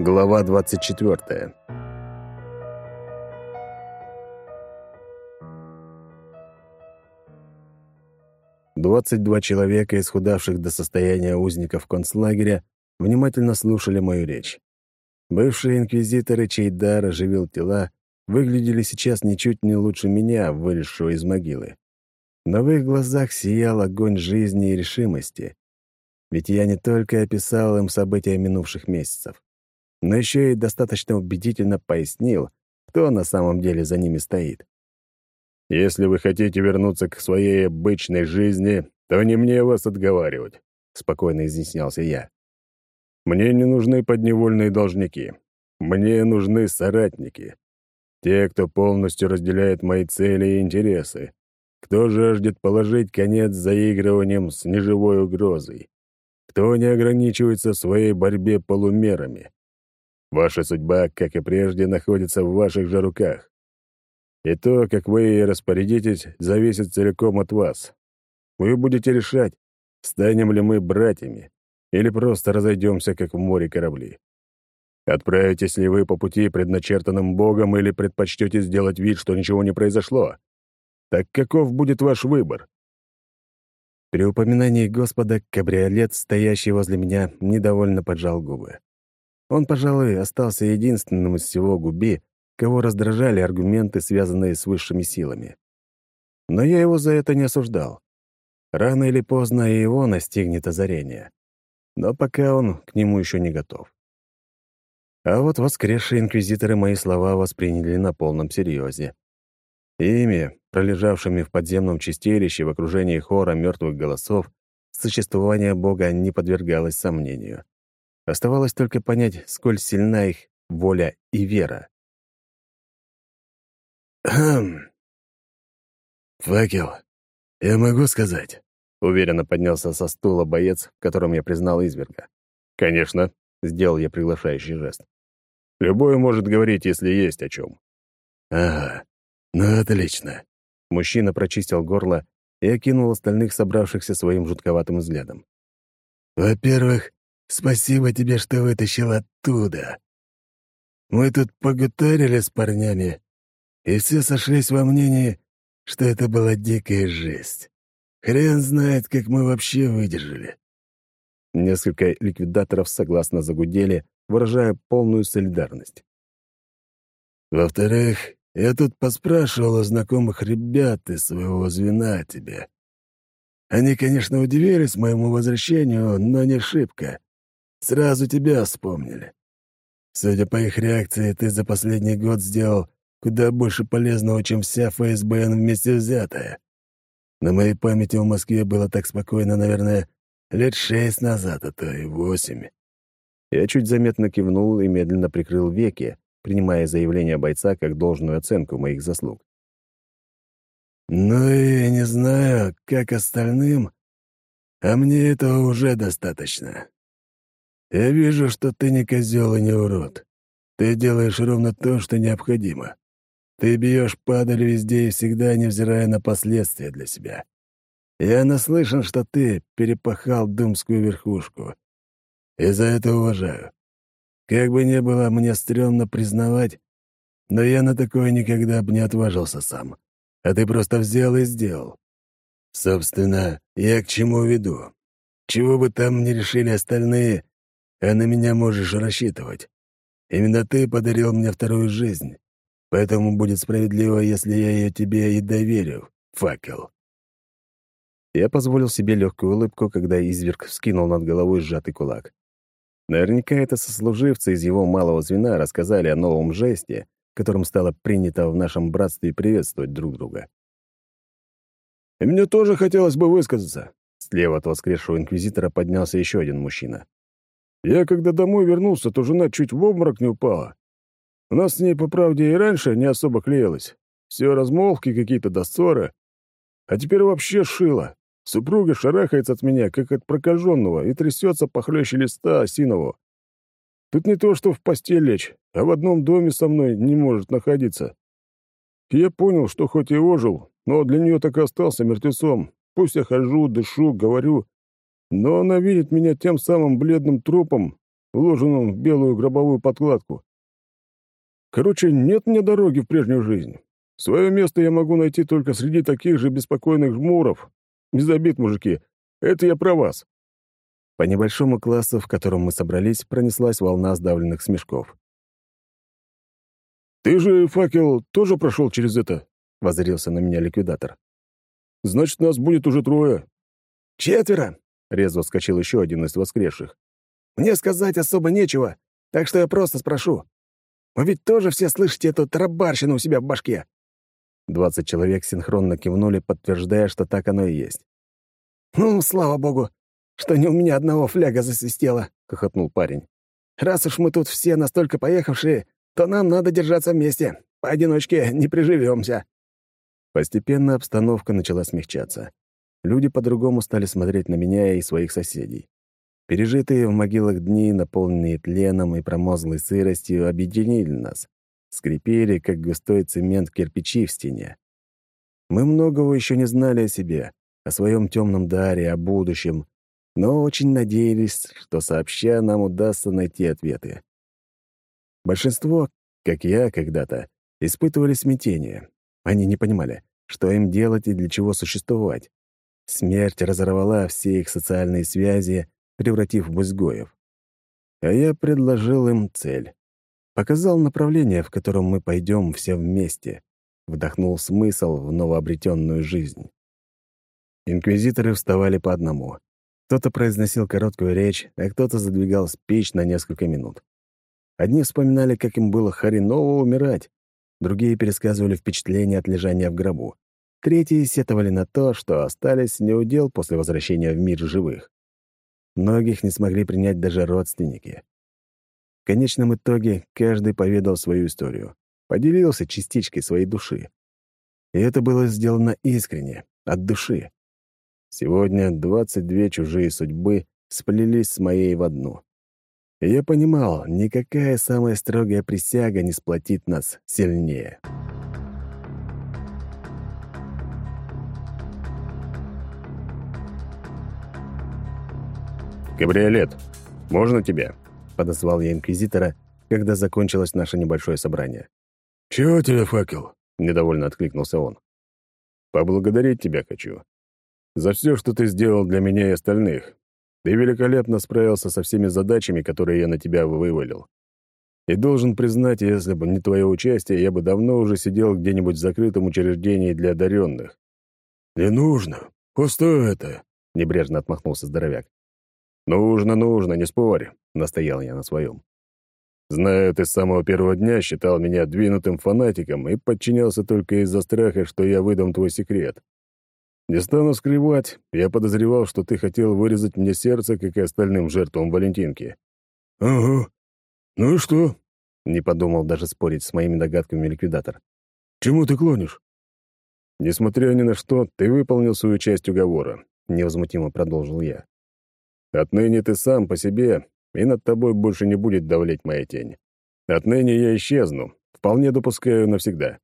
Глава 24. Двадцать два человека, исхудавших до состояния узников концлагеря, внимательно слушали мою речь. Бывшие инквизиторы, чей дар оживил тела, выглядели сейчас ничуть не лучше меня, вылезшего из могилы. Но в их глазах сиял огонь жизни и решимости. Ведь я не только описал им события минувших месяцев, но еще и достаточно убедительно пояснил, кто на самом деле за ними стоит. «Если вы хотите вернуться к своей обычной жизни, то не мне вас отговаривать», — спокойно изъяснялся я. «Мне не нужны подневольные должники. Мне нужны соратники. Те, кто полностью разделяет мои цели и интересы. Кто жаждет положить конец заигрыванием с неживой угрозой. Кто не ограничивается в своей борьбе полумерами. Ваша судьба, как и прежде, находится в ваших же руках. И то, как вы ей распорядитесь, зависит целиком от вас. Вы будете решать, станем ли мы братьями или просто разойдемся, как в море корабли. Отправитесь ли вы по пути, предначертанным Богом, или предпочтете сделать вид, что ничего не произошло? Так каков будет ваш выбор? При упоминании Господа кабриолет, стоящий возле меня, недовольно поджал губы. Он, пожалуй, остался единственным из всего губи, кого раздражали аргументы, связанные с высшими силами. Но я его за это не осуждал. Рано или поздно и его настигнет озарение. Но пока он к нему еще не готов. А вот воскресшие инквизиторы мои слова восприняли на полном серьезе. Ими, пролежавшими в подземном чистилище в окружении хора мертвых голосов, существование Бога не подвергалось сомнению. Оставалось только понять, сколь сильна их воля и вера. «Хм... Факел, я могу сказать?» — уверенно поднялся со стула боец, в котором я признал изверга. «Конечно», — сделал я приглашающий жест. «Любой может говорить, если есть о чем». «Ага, ну отлично». Мужчина прочистил горло и окинул остальных собравшихся своим жутковатым взглядом. «Во-первых, спасибо тебе, что вытащил оттуда. Мы тут погутарили с парнями, и все сошлись во мнении, что это была дикая жесть. Хрен знает, как мы вообще выдержали. Несколько ликвидаторов согласно загудели, выражая полную солидарность. Во-вторых, я тут поспрашивал у знакомых ребят из своего звена тебе. Они, конечно, удивились моему возвращению, но не шибко. Сразу тебя вспомнили. Судя по их реакции, ты за последний год сделал куда больше полезного, чем вся ФСБН вместе взятая. На моей памяти в Москве было так спокойно, наверное, лет шесть назад, а то и восемь. Я чуть заметно кивнул и медленно прикрыл веки, принимая заявление бойца как должную оценку моих заслуг. «Ну, я не знаю, как остальным, а мне этого уже достаточно. Я вижу, что ты не козел и не урод. Ты делаешь ровно то, что необходимо. Ты бьешь падаль везде и всегда, невзирая на последствия для себя. Я наслышан, что ты перепахал думскую верхушку. И за это уважаю. Как бы ни было мне стрёмно признавать, но я на такое никогда бы не отважился сам. А ты просто взял и сделал. Собственно, я к чему веду. Чего бы там ни решили остальные, а на меня можешь рассчитывать. Именно ты подарил мне вторую жизнь. Поэтому будет справедливо, если я ее тебе и доверю, факел». Я позволил себе легкую улыбку, когда изверг вскинул над головой сжатый кулак. Наверняка это сослуживцы из его малого звена рассказали о новом жесте, которым стало принято в нашем братстве приветствовать друг друга. «И мне тоже хотелось бы высказаться», Слева от воскресшего инквизитора поднялся еще один мужчина. «Я, когда домой вернулся, то жена чуть в обморок не упала. У нас с ней, по правде, и раньше не особо клеилось. Все размолвки какие-то до ссоры. А теперь вообще шило. Супруга шарахается от меня, как от прокаженного, и трясется похлеще листа осинового. Тут не то, что в постель лечь, а в одном доме со мной не может находиться. я понял, что хоть и ожил, но для нее так и остался мертвецом. Пусть я хожу, дышу, говорю, но она видит меня тем самым бледным трупом, уложенном в белую гробовую подкладку. Короче, нет мне дороги в прежнюю жизнь. Свое место я могу найти только среди таких же беспокойных жмуров. Без обид, мужики. Это я про вас. По небольшому классу, в котором мы собрались, пронеслась волна сдавленных смешков. «Ты же, факел, тоже прошел через это?» — воззрился на меня ликвидатор. «Значит, нас будет уже трое». «Четверо!» — резво вскочил еще один из воскресших. «Мне сказать особо нечего, так что я просто спрошу. Вы ведь тоже все слышите эту тарабарщину у себя в башке?» Двадцать человек синхронно кивнули, подтверждая, что так оно и есть. «Ну, слава богу, что не у меня одного фляга засвистело», — хохотнул парень. «Раз уж мы тут все настолько поехавшие, то нам надо держаться вместе. Поодиночке не приживемся». Постепенно обстановка начала смягчаться. Люди по-другому стали смотреть на меня и своих соседей. Пережитые в могилах дни, наполненные тленом и промозглой сыростью, объединили нас. Скрипели, как густой цемент кирпичи в стене. Мы многого еще не знали о себе, о своем темном даре, о будущем, но очень надеялись, что сообща нам удастся найти ответы. Большинство, как я когда-то, испытывали смятение. Они не понимали, что им делать и для чего существовать. Смерть разорвала все их социальные связи, превратив в изгоев. А я предложил им цель. Показал направление, в котором мы пойдем все вместе. Вдохнул смысл в новообретенную жизнь. Инквизиторы вставали по одному. Кто-то произносил короткую речь, а кто-то задвигал спич на несколько минут. Одни вспоминали, как им было хреново умирать, другие пересказывали впечатления от лежания в гробу. Третьи сетовали на то, что остались неудел после возвращения в мир живых. Многих не смогли принять даже родственники. В конечном итоге каждый поведал свою историю, поделился частичкой своей души. И это было сделано искренне, от души. Сегодня 22 чужие судьбы сплелись с моей в одну. И я понимал, никакая самая строгая присяга не сплотит нас сильнее. «Кабриолет, можно тебя?» — подозвал я инквизитора, когда закончилось наше небольшое собрание. «Чего тебе, факел?» — недовольно откликнулся он. «Поблагодарить тебя хочу. За все, что ты сделал для меня и остальных. Ты великолепно справился со всеми задачами, которые я на тебя вывалил. И должен признать, если бы не твое участие, я бы давно уже сидел где-нибудь в закрытом учреждении для одаренных. «Не нужно. Пустое это», — небрежно отмахнулся здоровяк. «Нужно, нужно, не спорь», — настоял я на своем. «Знаю, ты с самого первого дня считал меня двинутым фанатиком и подчинялся только из-за страха, что я выдам твой секрет. Не стану скрывать, я подозревал, что ты хотел вырезать мне сердце, как и остальным жертвам Валентинки». «Ага. Ну и что?» — не подумал даже спорить с моими догадками ликвидатор. «Чему ты клонишь?» «Несмотря ни на что, ты выполнил свою часть уговора», — невозмутимо продолжил я. «Отныне ты сам по себе, и над тобой больше не будет давлеть моя тень. Отныне я исчезну, вполне допускаю навсегда,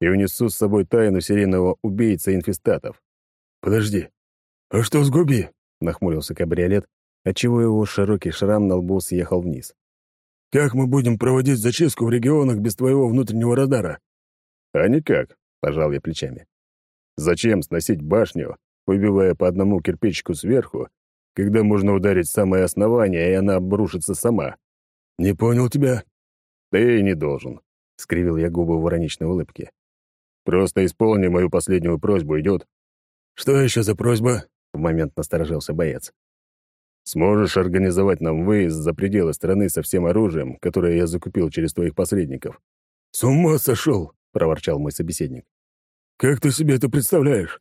и унесу с собой тайну серийного убийца инфестатов. «Подожди. А что с Губи?» — нахмурился кабриолет, отчего его широкий шрам на лбу съехал вниз. «Как мы будем проводить зачистку в регионах без твоего внутреннего радара?» «А никак», — пожал я плечами. «Зачем сносить башню, выбивая по одному кирпичику сверху, когда можно ударить самое основание, и она обрушится сама?» «Не понял тебя». «Ты не должен», — скривил я губы в ироничной улыбке. «Просто исполни мою последнюю просьбу, идет?» «Что еще за просьба?» — в момент насторожился боец. «Сможешь организовать нам выезд за пределы страны со всем оружием, которое я закупил через твоих посредников?» «С ума сошел!» — проворчал мой собеседник. «Как ты себе это представляешь?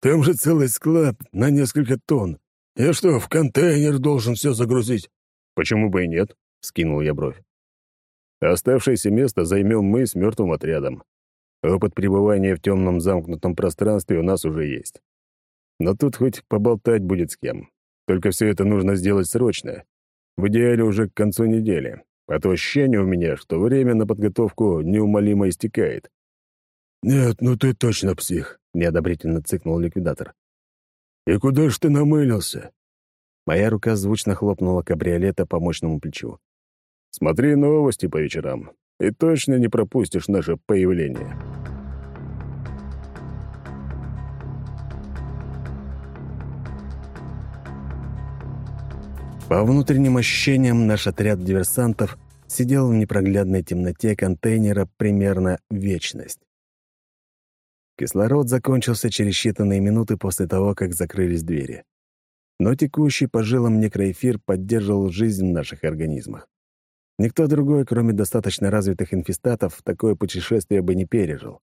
Там же целый склад на несколько тонн. Я что, в контейнер должен все загрузить?» «Почему бы и нет?» — скинул я бровь. «Оставшееся место займем мы с мертвым отрядом. Опыт пребывания в темном замкнутом пространстве у нас уже есть. Но тут хоть поболтать будет с кем. Только все это нужно сделать срочно. В идеале уже к концу недели. А то ощущение у меня, что время на подготовку неумолимо истекает. «Нет, ну ты точно псих», — неодобрительно цыкнул ликвидатор. «И куда ж ты намылился? Моя рука звучно хлопнула кабриолета по мощному плечу. «Смотри новости по вечерам, и точно не пропустишь наше появление». По внутренним ощущениям, наш отряд диверсантов сидел в непроглядной темноте контейнера примерно вечность. Кислород закончился через считанные минуты после того, как закрылись двери. Но текущий по жилам некроэфир поддерживал жизнь в наших организмах. Никто другой, кроме достаточно развитых инфестатов, такое путешествие бы не пережил.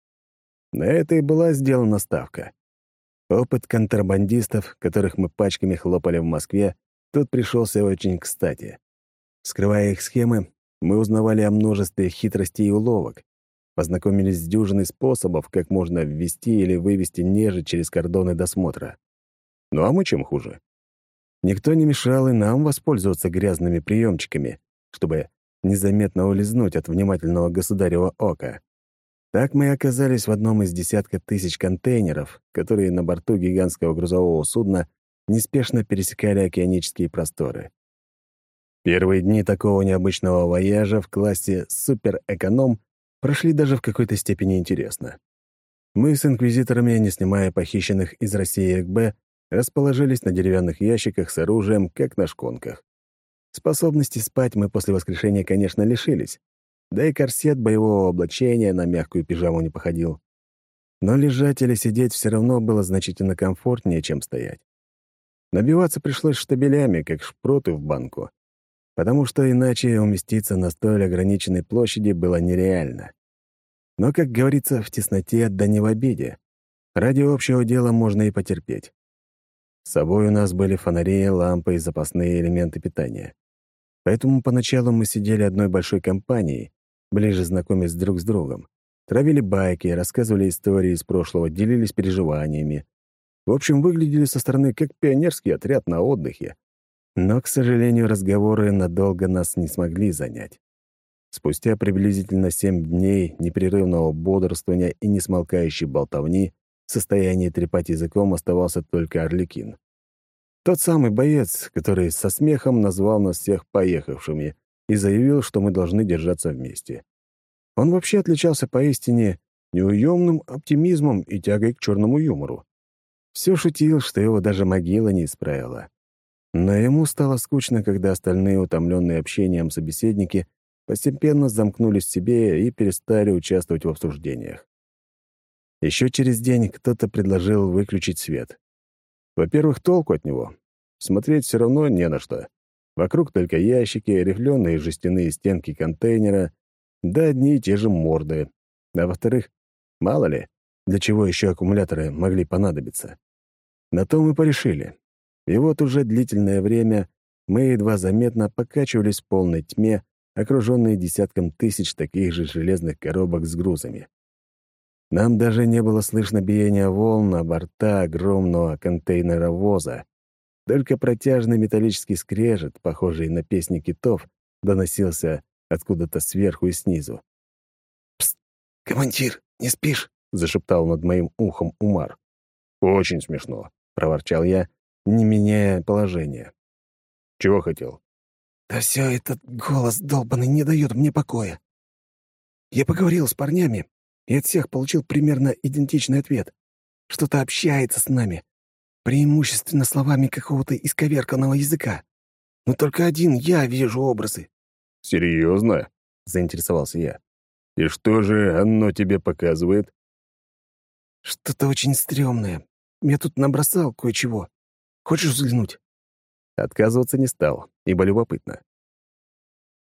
На это и была сделана ставка. Опыт контрабандистов, которых мы пачками хлопали в Москве, Тут пришелся очень кстати. Скрывая их схемы, мы узнавали о множестве хитростей и уловок, познакомились с дюжиной способов, как можно ввести или вывести нежить через кордоны досмотра. Ну а мы чем хуже? Никто не мешал и нам воспользоваться грязными приемчиками, чтобы незаметно улизнуть от внимательного государева ока. Так мы оказались в одном из десятка тысяч контейнеров, которые на борту гигантского грузового судна неспешно пересекали океанические просторы. Первые дни такого необычного вояжа в классе «Суперэконом» прошли даже в какой-то степени интересно. Мы с инквизиторами, не снимая похищенных из России ЭКБ, расположились на деревянных ящиках с оружием, как на шконках. Способности спать мы после воскрешения, конечно, лишились. Да и корсет боевого облачения на мягкую пижаму не походил. Но лежать или сидеть все равно было значительно комфортнее, чем стоять. Набиваться пришлось штабелями, как шпроты в банку, потому что иначе уместиться на столь ограниченной площади было нереально. Но, как говорится, в тесноте да не в обиде. Ради общего дела можно и потерпеть. С собой у нас были фонари, лампы и запасные элементы питания. Поэтому поначалу мы сидели одной большой компанией, ближе знакомясь друг с другом. Травили байки, рассказывали истории из прошлого, делились переживаниями. В общем, выглядели со стороны как пионерский отряд на отдыхе. Но, к сожалению, разговоры надолго нас не смогли занять. Спустя приблизительно семь дней непрерывного бодрствования и несмолкающей болтовни в состоянии трепать языком оставался только Орликин. Тот самый боец, который со смехом назвал нас всех поехавшими и заявил, что мы должны держаться вместе. Он вообще отличался поистине неуемным оптимизмом и тягой к черному юмору. Все шутил, что его даже могила не исправила. Но ему стало скучно, когда остальные, утомленные общением собеседники, постепенно замкнулись в себе и перестали участвовать в обсуждениях. Еще через день кто-то предложил выключить свет. Во-первых, толку от него. Смотреть все равно не на что. Вокруг только ящики, рифленые жестяные стенки контейнера, да одни и те же морды. А во-вторых, мало ли, для чего еще аккумуляторы могли понадобиться. На то мы порешили. И вот уже длительное время мы едва заметно покачивались в полной тьме, окруженные десятком тысяч таких же железных коробок с грузами. Нам даже не было слышно биения волн на борта огромного контейнеровоза. Только протяжный металлический скрежет, похожий на песни китов, доносился откуда-то сверху и снизу. «Пст, командир, не спишь?» — зашептал над моим ухом Умар. «Очень смешно. — проворчал я, не меняя положения. «Чего хотел?» «Да все, этот голос долбанный не дает мне покоя. Я поговорил с парнями и от всех получил примерно идентичный ответ. Что-то общается с нами, преимущественно словами какого-то исковерканного языка. Но только один я вижу образы». «Серьезно?» — заинтересовался я. «И что же оно тебе показывает?» «Что-то очень стрёмное. Я тут набросал кое-чего. Хочешь взглянуть?» Отказываться не стал, ибо любопытно.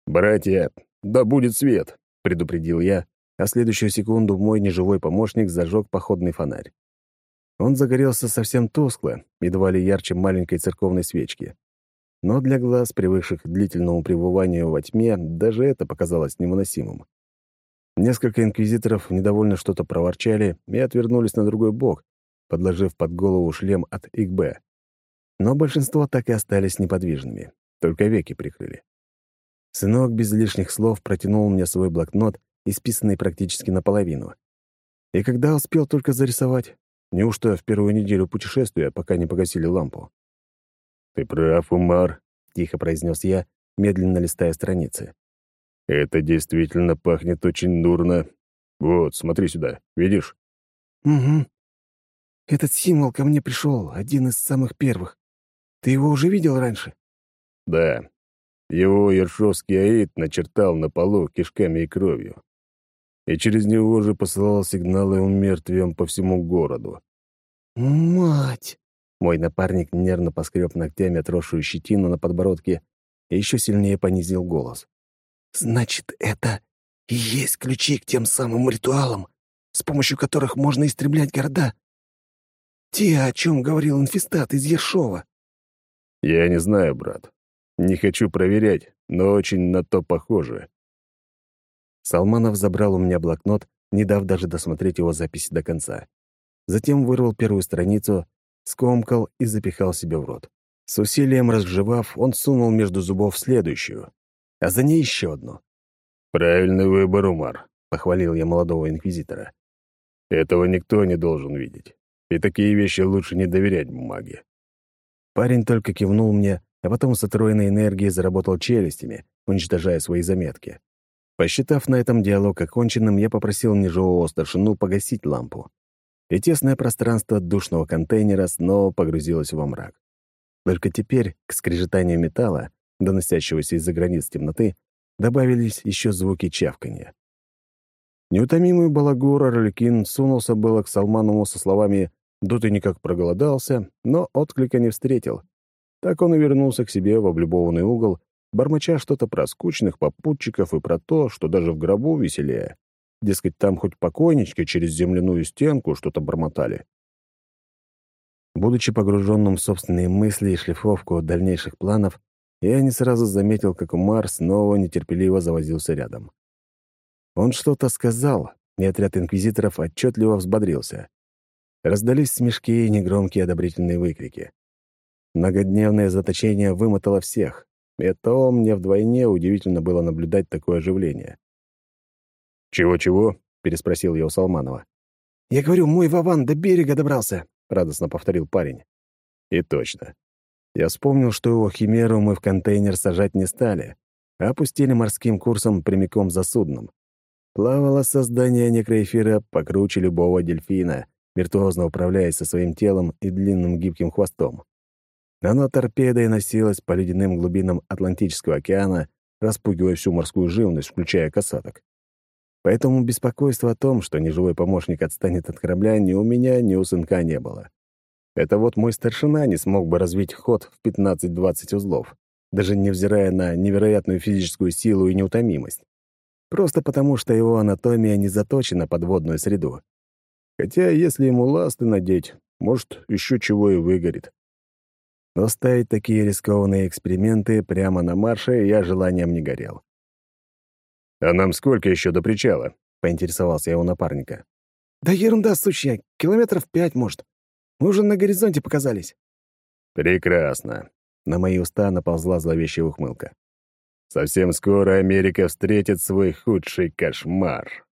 «Братья, да будет свет!» — предупредил я, а следующую секунду мой неживой помощник зажег походный фонарь. Он загорелся совсем тускло, едва ли ярче маленькой церковной свечки. Но для глаз, привыкших к длительному пребыванию во тьме, даже это показалось невыносимым. Несколько инквизиторов недовольно что-то проворчали и отвернулись на другой бок, подложив под голову шлем от ИКБ. Но большинство так и остались неподвижными, только веки прикрыли. Сынок без лишних слов протянул мне свой блокнот, исписанный практически наполовину. И когда успел только зарисовать? Неужто в первую неделю путешествия, пока не погасили лампу? «Ты прав, Умар», — тихо произнес я, медленно листая страницы. «Это действительно пахнет очень дурно. Вот, смотри сюда, видишь?» «Угу. Этот символ ко мне пришел, один из самых первых. Ты его уже видел раньше?» «Да. Его Ершовский аид начертал на полу кишками и кровью. И через него же посылал сигналы умертвием по всему городу. «Мать!» Мой напарник нервно поскреб ногтями отросшую щетину на подбородке и еще сильнее понизил голос. «Значит, это и есть ключи к тем самым ритуалам, с помощью которых можно истреблять города? Те, о чем говорил инфестат из Ершова?» «Я не знаю, брат. Не хочу проверять, но очень на то похоже». Салманов забрал у меня блокнот, не дав даже досмотреть его записи до конца. Затем вырвал первую страницу, скомкал и запихал себе в рот. С усилием разжевав, он сунул между зубов следующую, а за ней еще одну. «Правильный выбор, Умар», — похвалил я молодого инквизитора. «Этого никто не должен видеть, и такие вещи лучше не доверять бумаге». Парень только кивнул мне, а потом с отроенной энергией заработал челюстями, уничтожая свои заметки. Посчитав на этом диалог оконченным, я попросил неживого старшину погасить лампу. И тесное пространство душного контейнера снова погрузилось во мрак. Только теперь к скрежетанию металла, доносящегося из-за границ темноты, добавились еще звуки чавканья. Неутомимый балагур Орликин сунулся было к Салманову со словами «Да ты никак проголодался», но отклика не встретил. Так он и вернулся к себе в облюбованный угол, бормоча что-то про скучных попутчиков и про то, что даже в гробу веселее. Дескать, там хоть покойнички через земляную стенку что-то бормотали. Будучи погруженным в собственные мысли и шлифовку дальнейших планов, я не сразу заметил, как Умар снова нетерпеливо завозился рядом. Он что-то сказал, и отряд инквизиторов отчетливо взбодрился. Раздались смешки и негромкие одобрительные выкрики. Многодневное заточение вымотало всех, и то мне вдвойне удивительно было наблюдать такое оживление. «Чего-чего?» — переспросил я у Салманова. «Я говорю, мой Вован до берега добрался», — радостно повторил парень. И точно. Я вспомнил, что его химеру мы в контейнер сажать не стали, а опустили морским курсом прямиком за судном. Плавало создание некроэфира покруче любого дельфина, виртуозно управляясь со своим телом и длинным гибким хвостом. Оно торпедой носилось по ледяным глубинам Атлантического океана, распугивая всю морскую живность, включая касаток. Поэтому беспокойства о том, что неживой помощник отстанет от корабля, ни у меня, ни у сынка не было. Это вот мой старшина не смог бы развить ход в 15-20 узлов, даже невзирая на невероятную физическую силу и неутомимость. Просто потому, что его анатомия не заточена под водную среду. Хотя, если ему ласты надеть, может, еще чего и выгорит. Но ставить такие рискованные эксперименты прямо на марше я желанием не горел. «А нам сколько еще до причала?» — поинтересовался я у напарника. «Да ерунда сущая, километров пять, может. Мы уже на горизонте показались». «Прекрасно». На мои уста наползла зловещая ухмылка. «Совсем скоро Америка встретит свой худший кошмар».